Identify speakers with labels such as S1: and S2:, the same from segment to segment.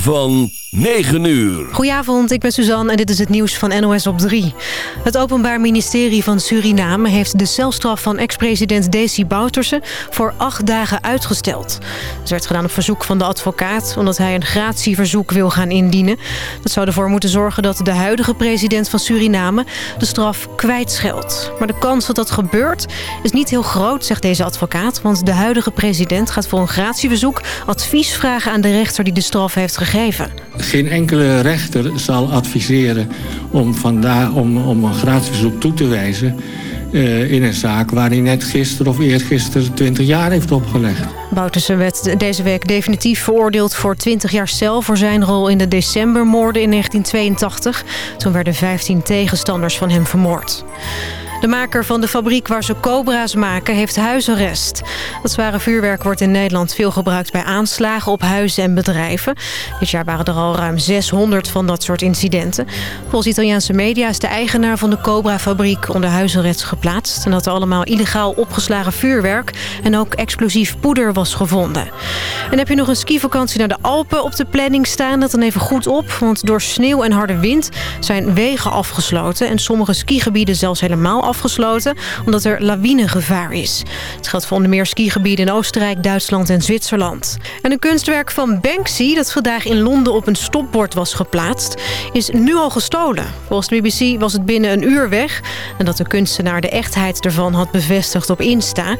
S1: van 9 uur.
S2: Goedenavond, ik ben Suzanne en dit is het nieuws van NOS op 3. Het Openbaar Ministerie van Suriname heeft de celstraf van ex-president Desi Bouterse voor acht dagen uitgesteld. Dat werd gedaan op verzoek van de advocaat omdat hij een gratieverzoek wil gaan indienen. Dat zou ervoor moeten zorgen dat de huidige president van Suriname de straf kwijtscheldt. Maar de kans dat dat gebeurt is niet heel groot, zegt deze advocaat, want de huidige president gaat voor een gratieverzoek advies vragen aan de rechter die de straf heeft gegeven.
S3: Geen enkele rechter zal adviseren om, vandaar, om, om een gratieverzoek toe te wijzen... Uh, in een zaak waar hij net gisteren of eergisteren 20 jaar heeft opgelegd.
S2: Bouterse werd deze week definitief veroordeeld voor 20 jaar cel... voor zijn rol in de decembermoorden in 1982. Toen werden 15 tegenstanders van hem vermoord. De maker van de fabriek waar ze cobra's maken heeft huisarrest. Dat zware vuurwerk wordt in Nederland veel gebruikt bij aanslagen op huizen en bedrijven. Dit jaar waren er al ruim 600 van dat soort incidenten. Volgens Italiaanse media is de eigenaar van de Cobra-fabriek onder huisarrest geplaatst. En dat er allemaal illegaal opgeslagen vuurwerk en ook explosief poeder was gevonden. En heb je nog een skivakantie naar de Alpen op de planning staan? Dat dan even goed op, want door sneeuw en harde wind zijn wegen afgesloten. En sommige skigebieden zelfs helemaal afgesloten omdat er lawinegevaar is. Het geldt voor onder meer skigebieden in Oostenrijk, Duitsland en Zwitserland. En een kunstwerk van Banksy dat vandaag in Londen op een stopbord was geplaatst... is nu al gestolen. Volgens de BBC was het binnen een uur weg... en dat de kunstenaar de echtheid ervan had bevestigd op Insta.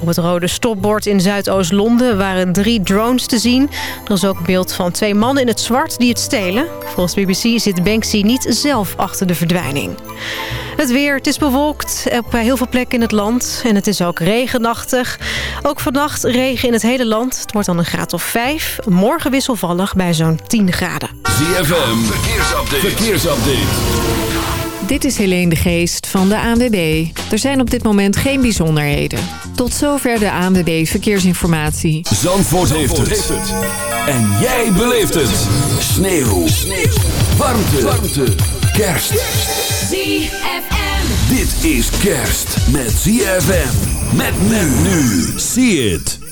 S2: Op het rode stopbord in Zuidoost-Londen waren drie drones te zien. Er is ook een beeld van twee mannen in het zwart die het stelen. Volgens BBC zit Banksy niet zelf achter de verdwijning. Het weer, het is bewolkt op heel veel plekken in het land. En het is ook regenachtig. Ook vannacht regen in het hele land. Het wordt dan een graad of 5. Morgen wisselvallig bij zo'n 10 graden.
S1: ZFM, verkeersupdate. verkeersupdate.
S4: Dit is Helene de Geest van de ANWB. Er zijn op dit moment geen bijzonderheden. Tot zover de ANWB Verkeersinformatie.
S1: Zandvoort, heeft, het. En jij beleeft het. Sneeuw. Sneeuw. Warmte. Warmte. Kerst.
S5: ZFM.
S1: Dit is kerst met ZFM. Met men nu. See it.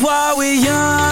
S6: While we're young.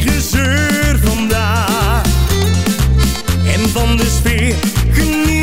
S6: gezeur vandaag. En van de sfeer geniet.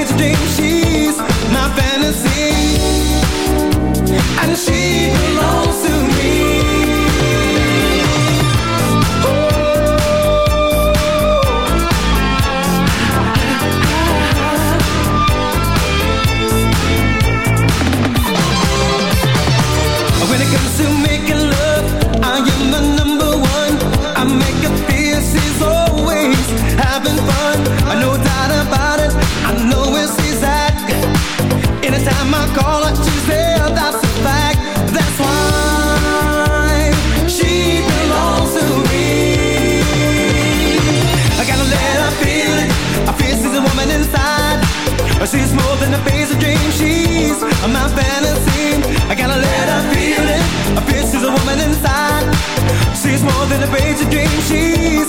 S6: It's she's my fantasy. And she belongs I gotta let her feel it. I feel she's a woman inside. She's more than a basic dream. She's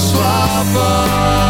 S7: Slapen.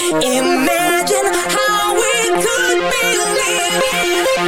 S8: Imagine how we could be living.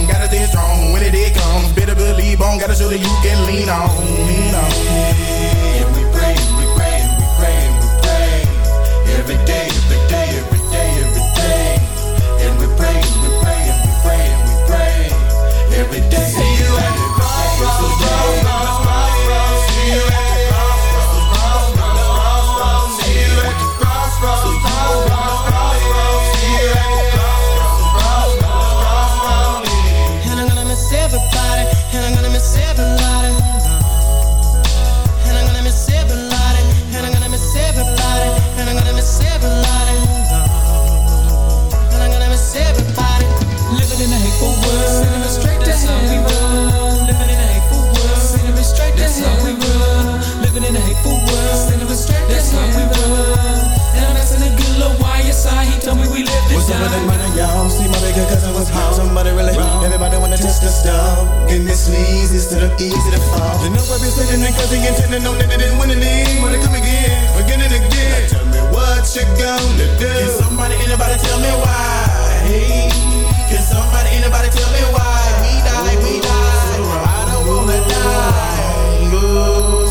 S9: gotta stay strong. When it day comes, better believe on. Gotta show that you can lean on. Lean on.
S6: And we praying, we praying, we praying, we praying. Every day, every day, every day, every day. And we praying, we praying, we praying, we praying. Every day. See you at the crossroads, crossroads, crossroads. See you at the crossroads, crossroads, crossroads. See you at the crossroads, crossroads,
S10: time.
S6: money, y'all? See my bigger cousin was home. Somebody really, everybody wanna test the stuff. And this leads instead of easy to fall. Know I've been sitting and cause he intended on that it didn't win any. Wanna come again, again and again. Now tell me what you gonna do.
S9: Can somebody, anybody tell me why? Hey, can somebody, anybody tell me why? We die, we die. I don't wanna die. Go